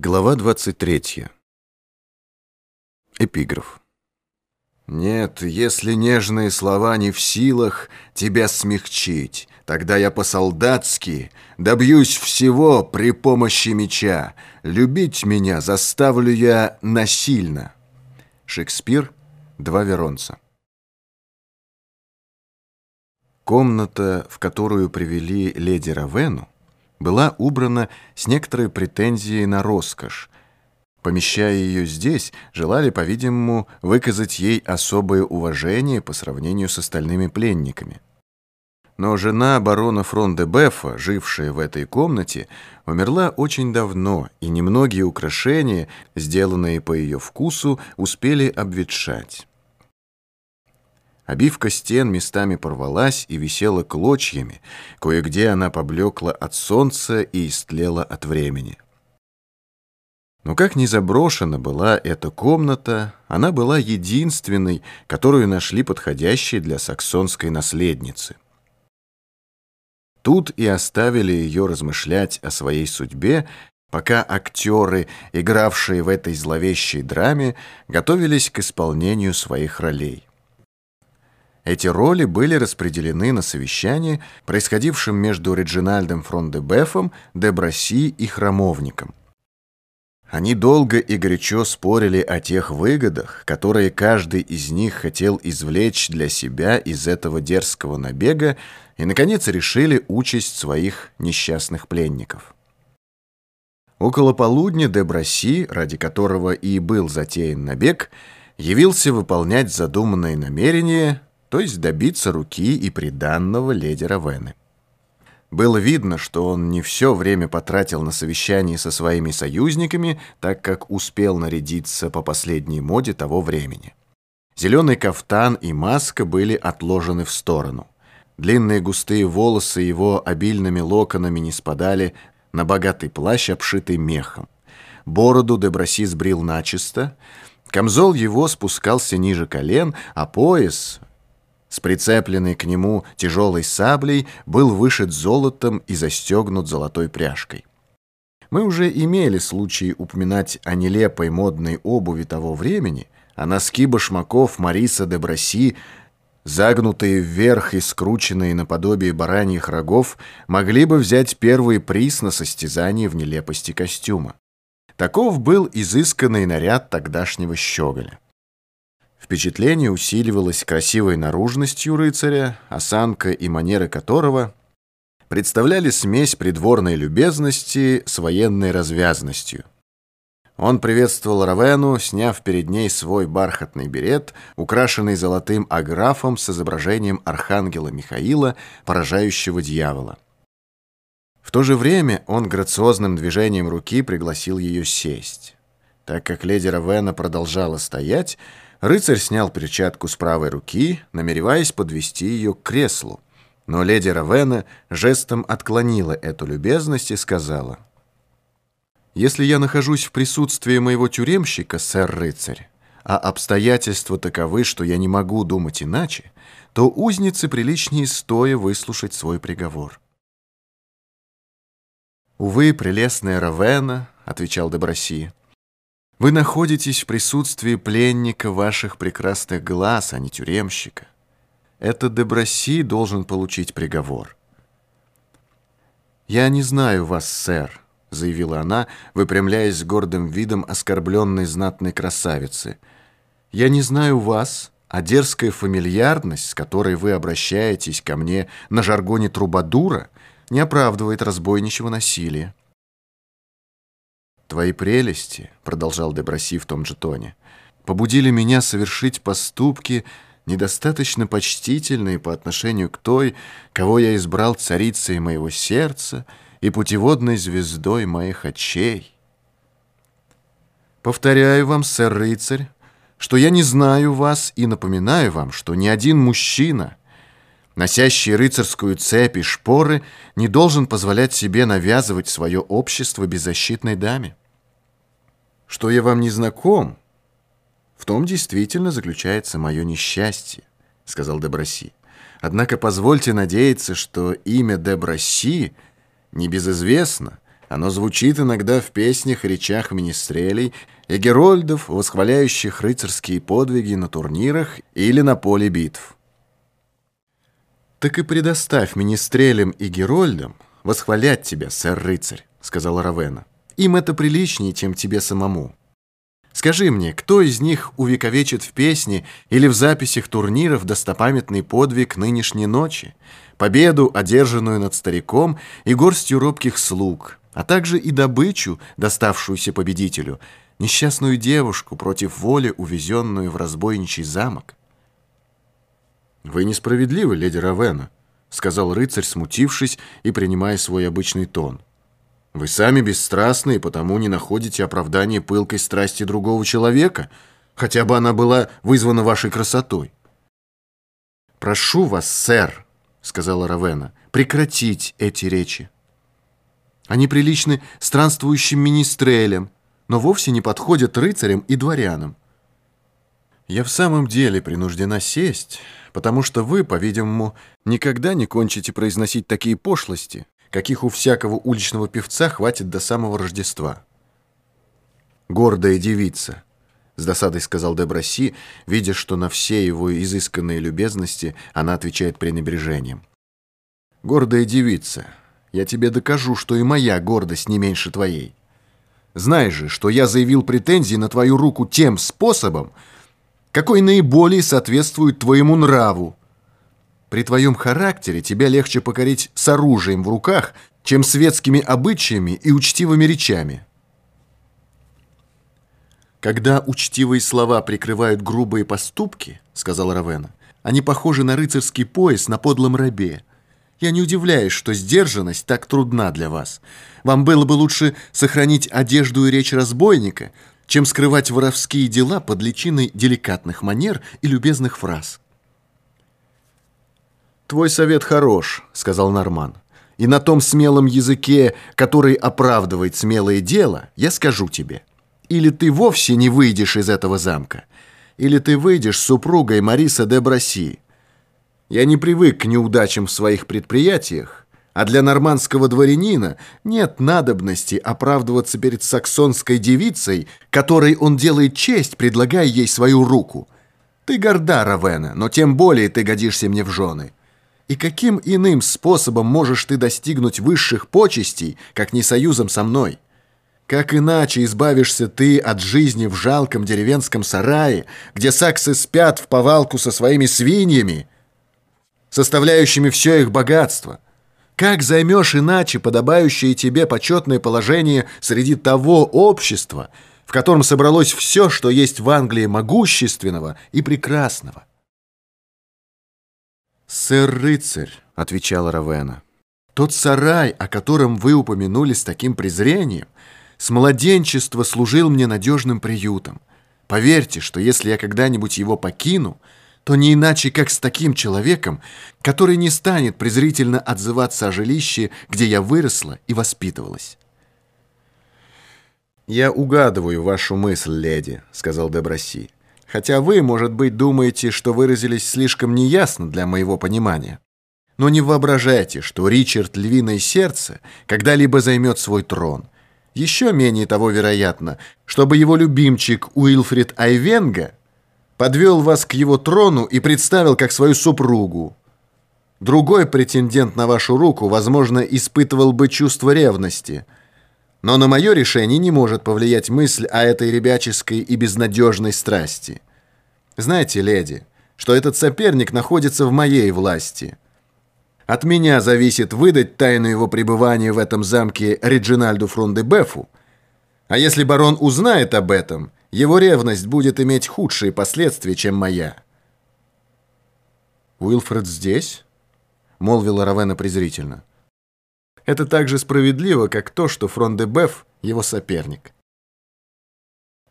Глава 23. Эпиграф. Нет, если нежные слова не в силах тебя смягчить, тогда я по-солдатски добьюсь всего при помощи меча. Любить меня заставлю я насильно. Шекспир. Два Веронца. Комната, в которую привели леди Равену, была убрана с некоторой претензией на роскошь. Помещая ее здесь, желали, по-видимому, выказать ей особое уважение по сравнению с остальными пленниками. Но жена барона фрон де Бефа, жившая в этой комнате, умерла очень давно, и немногие украшения, сделанные по ее вкусу, успели обветшать. Обивка стен местами порвалась и висела клочьями, кое-где она поблекла от солнца и истлела от времени. Но как ни заброшена была эта комната, она была единственной, которую нашли подходящей для саксонской наследницы. Тут и оставили ее размышлять о своей судьбе, пока актеры, игравшие в этой зловещей драме, готовились к исполнению своих ролей. Эти роли были распределены на совещании, происходившем между Реджинальдом Фрондебефом, Деброси и Храмовником. Они долго и горячо спорили о тех выгодах, которые каждый из них хотел извлечь для себя из этого дерзкого набега, и, наконец, решили участь своих несчастных пленников. Около полудня Деброси, ради которого и был затеян набег, явился выполнять задуманное намерение, то есть добиться руки и приданного леди Равены. Было видно, что он не все время потратил на совещание со своими союзниками, так как успел нарядиться по последней моде того времени. Зеленый кафтан и маска были отложены в сторону. Длинные густые волосы его обильными локонами не спадали на богатый плащ, обшитый мехом. Бороду Деброси сбрил начисто, камзол его спускался ниже колен, а пояс, с прицепленной к нему тяжелой саблей был вышит золотом и застегнут золотой пряжкой. Мы уже имели случай упоминать о нелепой модной обуви того времени, а носки башмаков Мариса де Броси, загнутые вверх и скрученные наподобие бараньих рогов, могли бы взять первый приз на состязании в нелепости костюма. Таков был изысканный наряд тогдашнего щеголя. Впечатление усиливалось красивой наружностью рыцаря, осанка и манеры которого представляли смесь придворной любезности с военной развязностью. Он приветствовал Равену, сняв перед ней свой бархатный берет, украшенный золотым аграфом с изображением архангела Михаила, поражающего дьявола. В то же время он грациозным движением руки пригласил ее сесть. Так как леди Равена продолжала стоять, Рыцарь снял перчатку с правой руки, намереваясь подвести ее к креслу. Но леди Равена жестом отклонила эту любезность и сказала, «Если я нахожусь в присутствии моего тюремщика, сэр-рыцарь, а обстоятельства таковы, что я не могу думать иначе, то узнице приличнее стоя выслушать свой приговор». «Увы, прелестная Равена», — отвечал Деброси, вы находитесь в присутствии пленника ваших прекрасных глаз, а не тюремщика. Это Деброси должен получить приговор. «Я не знаю вас, сэр», — заявила она, выпрямляясь с гордым видом оскорбленной знатной красавицы. «Я не знаю вас, а дерзкая фамильярность, с которой вы обращаетесь ко мне на жаргоне трубадура, не оправдывает разбойничего насилия. «Твои прелести», — продолжал Деброси в том же тоне, «побудили меня совершить поступки, недостаточно почтительные по отношению к той, кого я избрал царицей моего сердца и путеводной звездой моих очей. Повторяю вам, сэр-рыцарь, что я не знаю вас и напоминаю вам, что ни один мужчина, носящий рыцарскую цепь и шпоры, не должен позволять себе навязывать свое общество беззащитной даме. Что я вам не знаком, в том действительно заключается мое несчастье, сказал Деброси. Однако позвольте надеяться, что имя Деброси небезызвестно, Оно звучит иногда в песнях и речах министрелей и герольдов, восхваляющих рыцарские подвиги на турнирах или на поле битв. «Так и предоставь министрелям и герольдам восхвалять тебя, сэр-рыцарь», — сказала Равена. «Им это приличнее, чем тебе самому. Скажи мне, кто из них увековечит в песне или в записях турниров достопамятный подвиг нынешней ночи, победу, одержанную над стариком и горстью робких слуг, а также и добычу, доставшуюся победителю, несчастную девушку против воли, увезенную в разбойничий замок?» «Вы несправедливы, леди Равена», — сказал рыцарь, смутившись и принимая свой обычный тон. «Вы сами бесстрастны и потому не находите оправдания пылкой страсти другого человека, хотя бы она была вызвана вашей красотой». «Прошу вас, сэр», — сказала Равена, — «прекратить эти речи. Они приличны странствующим министрелям, но вовсе не подходят рыцарям и дворянам. Я в самом деле принуждена сесть, потому что вы, по-видимому, никогда не кончите произносить такие пошлости, каких у всякого уличного певца хватит до самого Рождества. «Гордая девица», — с досадой сказал Деброси, видя, что на все его изысканные любезности она отвечает пренебрежением. «Гордая девица, я тебе докажу, что и моя гордость не меньше твоей. Знай же, что я заявил претензии на твою руку тем способом, какой наиболее соответствует твоему нраву. При твоем характере тебя легче покорить с оружием в руках, чем светскими обычаями и учтивыми речами. «Когда учтивые слова прикрывают грубые поступки, — сказал Равена, — они похожи на рыцарский пояс на подлом рабе. Я не удивляюсь, что сдержанность так трудна для вас. Вам было бы лучше сохранить одежду и речь разбойника, чем скрывать воровские дела под личиной деликатных манер и любезных фраз. «Твой совет хорош», — сказал Норман. «И на том смелом языке, который оправдывает смелое дело, я скажу тебе. Или ты вовсе не выйдешь из этого замка, или ты выйдешь с супругой Мариса де Браси. Я не привык к неудачам в своих предприятиях, а для нормандского дворянина нет надобности оправдываться перед саксонской девицей, которой он делает честь, предлагая ей свою руку. Ты горда, Равена, но тем более ты годишься мне в жены. И каким иным способом можешь ты достигнуть высших почестей, как не союзом со мной? Как иначе избавишься ты от жизни в жалком деревенском сарае, где саксы спят в повалку со своими свиньями, составляющими все их богатство?» Как займешь иначе подобающее тебе почетное положение среди того общества, в котором собралось все, что есть в Англии могущественного и прекрасного? «Сэр-рыцарь», — отвечала Равена, — «тот сарай, о котором вы упомянули с таким презрением, с младенчества служил мне надежным приютом. Поверьте, что если я когда-нибудь его покину, — то не иначе, как с таким человеком, который не станет презрительно отзываться о жилище, где я выросла и воспитывалась. «Я угадываю вашу мысль, леди», — сказал Деброси. «Хотя вы, может быть, думаете, что выразились слишком неясно для моего понимания. Но не воображайте, что Ричард Львиное Сердце когда-либо займет свой трон. Еще менее того вероятно, чтобы его любимчик Уилфрид Айвенга подвел вас к его трону и представил как свою супругу. Другой претендент на вашу руку, возможно, испытывал бы чувство ревности. Но на мое решение не может повлиять мысль о этой ребяческой и безнадежной страсти. Знаете, леди, что этот соперник находится в моей власти. От меня зависит выдать тайну его пребывания в этом замке Реджинальду Фрондебефу. А если барон узнает об этом – его ревность будет иметь худшие последствия, чем моя». «Уилфред здесь?» — молвила Равена презрительно. «Это так же справедливо, как то, что Фрон де Беф — его соперник».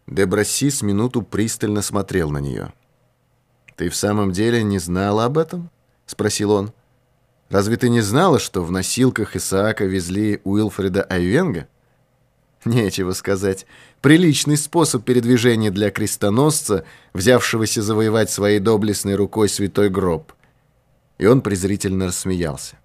Дебросси с минуту пристально смотрел на нее. «Ты в самом деле не знала об этом?» — спросил он. «Разве ты не знала, что в носилках Исаака везли Уилфреда Айвенга?» Нечего сказать. Приличный способ передвижения для крестоносца, взявшегося завоевать своей доблестной рукой святой гроб. И он презрительно рассмеялся.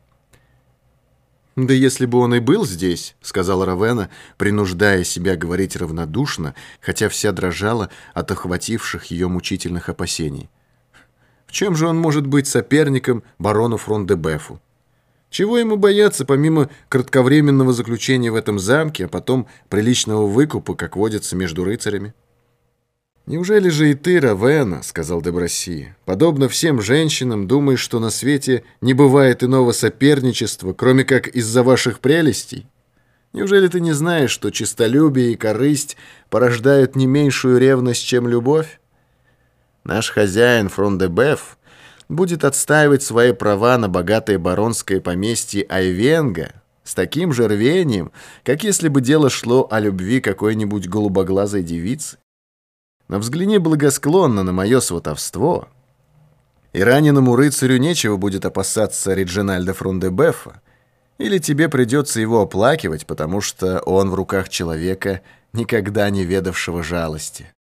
«Да если бы он и был здесь», — сказал Равена, принуждая себя говорить равнодушно, хотя вся дрожала от охвативших ее мучительных опасений. «В чем же он может быть соперником барону Фрон-де-Бефу? Чего ему бояться, помимо кратковременного заключения в этом замке, а потом приличного выкупа, как водится между рыцарями?» «Неужели же и ты, Равена, — сказал Деброси, — подобно всем женщинам, думаешь, что на свете не бывает иного соперничества, кроме как из-за ваших прелестей? Неужели ты не знаешь, что честолюбие и корысть порождают не меньшую ревность, чем любовь? Наш хозяин Фрондебеф будет отстаивать свои права на богатое баронское поместье Айвенга с таким же рвением, как если бы дело шло о любви какой-нибудь голубоглазой девицы но взгляни благосклонно на мое сватовство. И раненому рыцарю нечего будет опасаться Реджинальда Фрундебефа, или тебе придется его оплакивать, потому что он в руках человека, никогда не ведавшего жалости.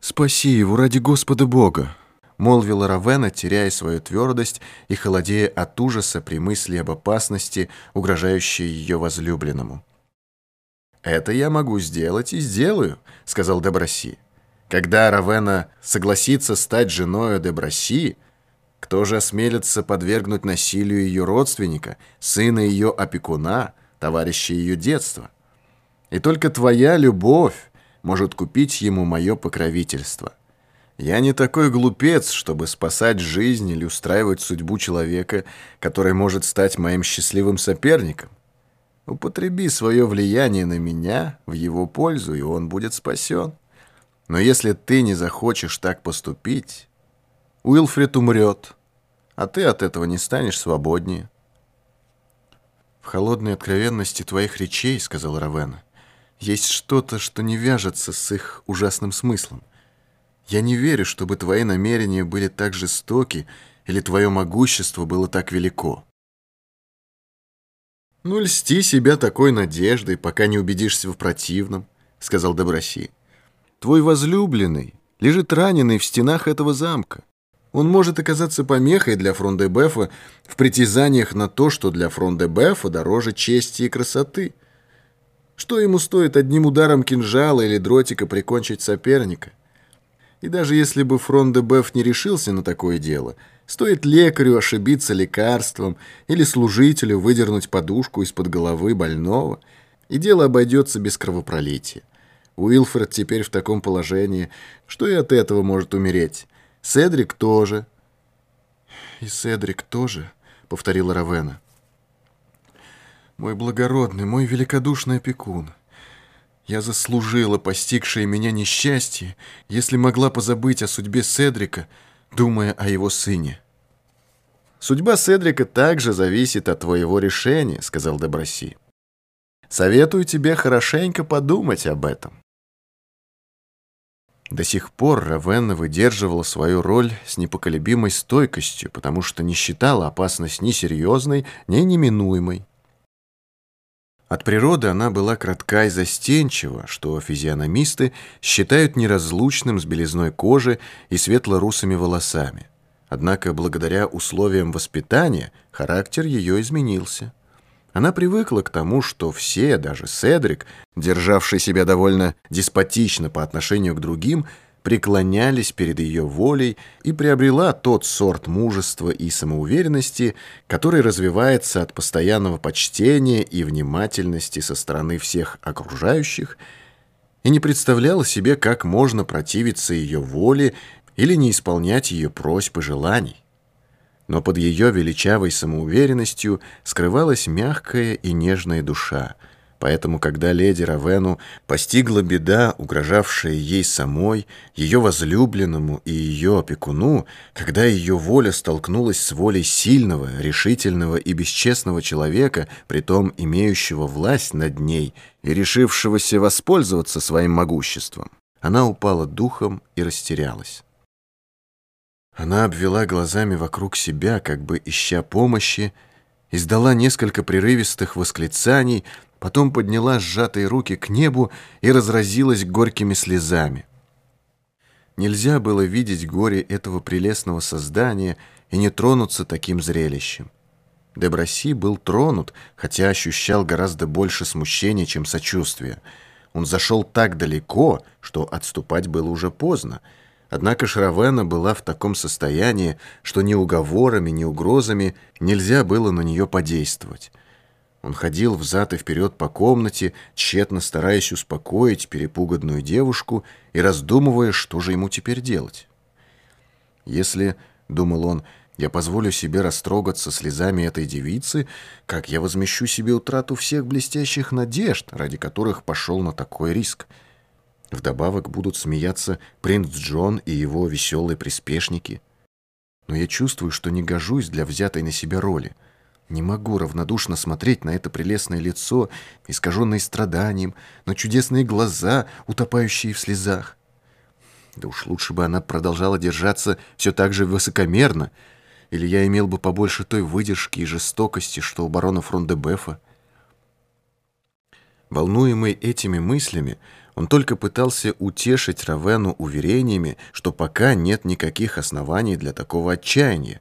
«Спаси его ради Господа Бога!» — молвила Равена, теряя свою твердость и холодея от ужаса при мысли об опасности, угрожающей ее возлюбленному. «Это я могу сделать и сделаю», — сказал Деброси. Когда Равена согласится стать женой Деброси, кто же осмелится подвергнуть насилию ее родственника, сына ее опекуна, товарища ее детства? И только твоя любовь может купить ему мое покровительство. Я не такой глупец, чтобы спасать жизнь или устраивать судьбу человека, который может стать моим счастливым соперником. Употреби свое влияние на меня в его пользу, и он будет спасен. Но если ты не захочешь так поступить, Уилфред умрет, а ты от этого не станешь свободнее. «В холодной откровенности твоих речей, — сказал Равена, — есть что-то, что не вяжется с их ужасным смыслом. Я не верю, чтобы твои намерения были так жестоки или твое могущество было так велико». «Ну, льсти себя такой надеждой, пока не убедишься в противном», — сказал Доброси. Твой возлюбленный лежит раненый в стенах этого замка. Он может оказаться помехой для Фрондебефа в притязаниях на то, что для Фрондебефа дороже чести и красоты. Что ему стоит одним ударом кинжала или дротика прикончить соперника? И даже если бы Фрондебеф не решился на такое дело, стоит лекарю ошибиться лекарством или служителю выдернуть подушку из-под головы больного, и дело обойдется без кровопролития. Уилфред теперь в таком положении, что и от этого может умереть. Седрик тоже. «И Седрик тоже», — повторила Равена. «Мой благородный, мой великодушный опекун. Я заслужила постигшее меня несчастье, если могла позабыть о судьбе Седрика, думая о его сыне». «Судьба Седрика также зависит от твоего решения», — сказал Деброси. «Советую тебе хорошенько подумать об этом». До сих пор Равенна выдерживала свою роль с непоколебимой стойкостью, потому что не считала опасность ни серьезной, ни неминуемой. От природы она была кратка и застенчива, что физиономисты считают неразлучным с белизной кожи и светло-русыми волосами. Однако благодаря условиям воспитания характер ее изменился. Она привыкла к тому, что все, даже Седрик, державший себя довольно деспотично по отношению к другим, преклонялись перед ее волей и приобрела тот сорт мужества и самоуверенности, который развивается от постоянного почтения и внимательности со стороны всех окружающих, и не представляла себе, как можно противиться ее воле или не исполнять ее просьб и желаний но под ее величавой самоуверенностью скрывалась мягкая и нежная душа. Поэтому, когда леди Равену постигла беда, угрожавшая ей самой, ее возлюбленному и ее опекуну, когда ее воля столкнулась с волей сильного, решительного и бесчестного человека, притом имеющего власть над ней и решившегося воспользоваться своим могуществом, она упала духом и растерялась. Она обвела глазами вокруг себя, как бы ища помощи, издала несколько прерывистых восклицаний, потом подняла сжатые руки к небу и разразилась горькими слезами. Нельзя было видеть горе этого прелестного создания и не тронуться таким зрелищем. Деброси был тронут, хотя ощущал гораздо больше смущения, чем сочувствия. Он зашел так далеко, что отступать было уже поздно. Однако Шравена была в таком состоянии, что ни уговорами, ни угрозами нельзя было на нее подействовать. Он ходил взад и вперед по комнате, тщетно стараясь успокоить перепуганную девушку и раздумывая, что же ему теперь делать. «Если, — думал он, — я позволю себе растрогаться слезами этой девицы, как я возмещу себе утрату всех блестящих надежд, ради которых пошел на такой риск. Вдобавок будут смеяться принц Джон и его веселые приспешники. Но я чувствую, что не гожусь для взятой на себя роли». Не могу равнодушно смотреть на это прелестное лицо, искаженное страданием, на чудесные глаза, утопающие в слезах. Да уж лучше бы она продолжала держаться все так же высокомерно, или я имел бы побольше той выдержки и жестокости, что у барона Фрондебефа. Волнуемый этими мыслями, он только пытался утешить Равену уверениями, что пока нет никаких оснований для такого отчаяния,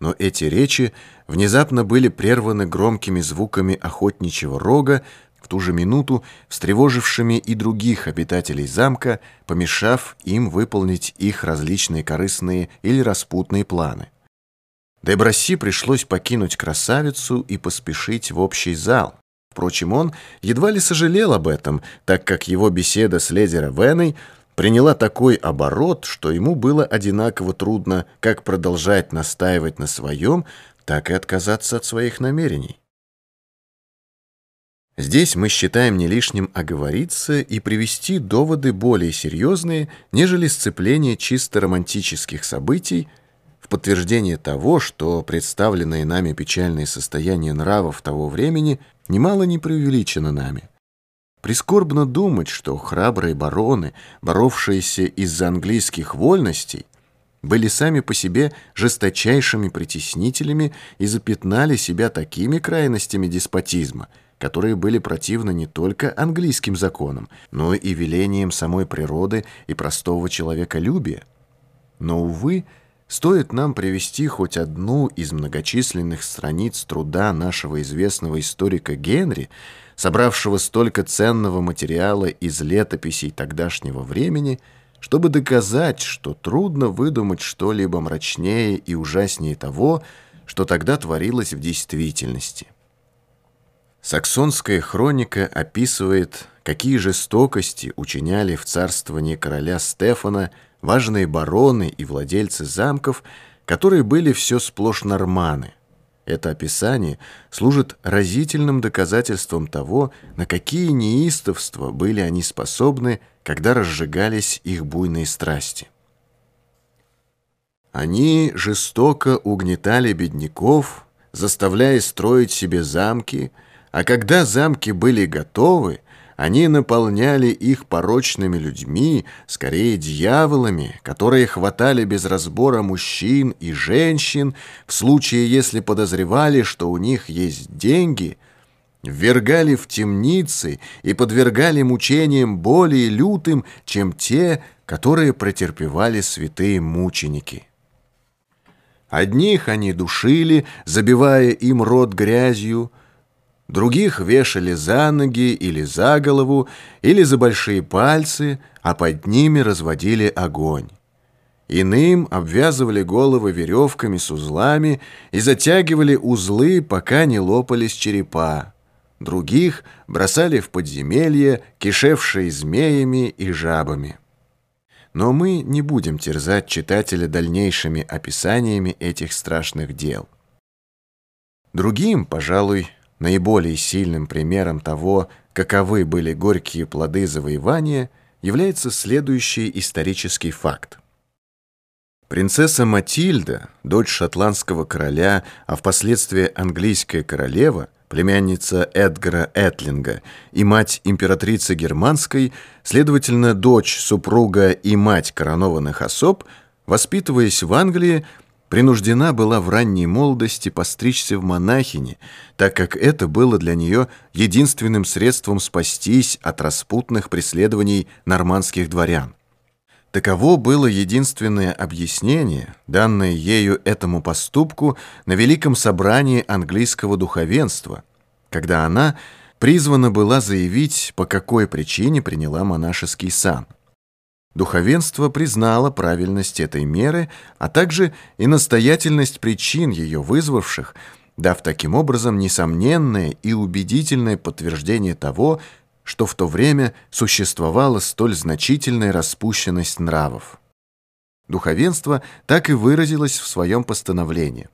но эти речи внезапно были прерваны громкими звуками охотничьего рога, в ту же минуту встревожившими и других обитателей замка, помешав им выполнить их различные корыстные или распутные планы. Деброси пришлось покинуть красавицу и поспешить в общий зал. Впрочем, он едва ли сожалел об этом, так как его беседа с леди Равеной приняла такой оборот, что ему было одинаково трудно как продолжать настаивать на своем, так и отказаться от своих намерений. Здесь мы считаем не лишним оговориться и привести доводы более серьезные, нежели сцепление чисто романтических событий в подтверждение того, что представленное нами печальное состояние нравов того времени немало не преувеличено нами. Прискорбно думать, что храбрые бароны, боровшиеся из-за английских вольностей, были сами по себе жесточайшими притеснителями и запятнали себя такими крайностями деспотизма, которые были противны не только английским законам, но и велениям самой природы и простого человеколюбия. Но, увы, стоит нам привести хоть одну из многочисленных страниц труда нашего известного историка Генри, собравшего столько ценного материала из летописей тогдашнего времени, чтобы доказать, что трудно выдумать что-либо мрачнее и ужаснее того, что тогда творилось в действительности. Саксонская хроника описывает, какие жестокости учиняли в царствовании короля Стефана важные бароны и владельцы замков, которые были все сплошь норманы, это описание служит разительным доказательством того, на какие неистовства были они способны, когда разжигались их буйные страсти. Они жестоко угнетали бедняков, заставляя строить себе замки, а когда замки были готовы, они наполняли их порочными людьми, скорее дьяволами, которые хватали без разбора мужчин и женщин в случае, если подозревали, что у них есть деньги, ввергали в темницы и подвергали мучениям более лютым, чем те, которые претерпевали святые мученики. Одних они душили, забивая им рот грязью, Других вешали за ноги или за голову, или за большие пальцы, а под ними разводили огонь. Иным обвязывали головы веревками с узлами и затягивали узлы, пока не лопались черепа. Других бросали в подземелье, кишевшие змеями и жабами. Но мы не будем терзать читателя дальнейшими описаниями этих страшных дел. Другим, пожалуй, Наиболее сильным примером того, каковы были горькие плоды завоевания, является следующий исторический факт. Принцесса Матильда, дочь шотландского короля, а впоследствии английская королева, племянница Эдгара Этлинга и мать императрицы германской, следовательно, дочь, супруга и мать коронованных особ, воспитываясь в Англии, принуждена была в ранней молодости постричься в монахини, так как это было для нее единственным средством спастись от распутных преследований нормандских дворян. Таково было единственное объяснение, данное ею этому поступку на Великом собрании английского духовенства, когда она призвана была заявить, по какой причине приняла монашеский сан. Духовенство признало правильность этой меры, а также и настоятельность причин ее вызвавших, дав таким образом несомненное и убедительное подтверждение того, что в то время существовала столь значительная распущенность нравов. Духовенство так и выразилось в своем постановлении.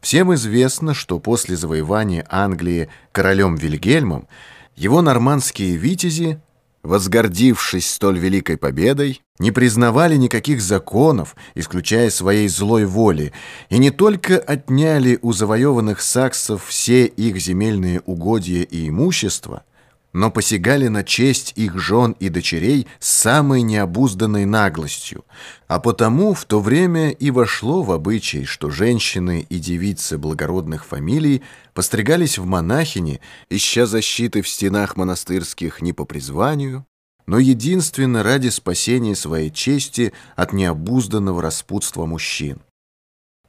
Всем известно, что после завоевания Англии королем Вильгельмом его нормандские витязи, возгордившись столь великой победой, не признавали никаких законов, исключая своей злой воли, и не только отняли у завоеванных саксов все их земельные угодья и имущество, но посягали на честь их жен и дочерей с самой необузданной наглостью, а потому в то время и вошло в обычай, что женщины и девицы благородных фамилий постригались в монахини, ища защиты в стенах монастырских не по призванию, но единственно ради спасения своей чести от необузданного распутства мужчин.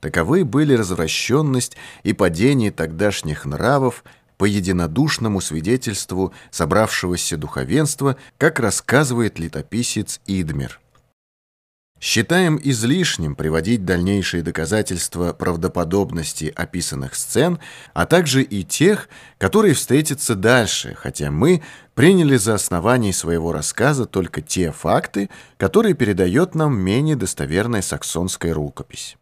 Таковы были развращенность и падение тогдашних нравов, по единодушному свидетельству собравшегося духовенства, как рассказывает летописец Идмер. Считаем излишним приводить дальнейшие доказательства правдоподобности описанных сцен, а также и тех, которые встретятся дальше, хотя мы приняли за основание своего рассказа только те факты, которые передает нам менее достоверная саксонская рукопись.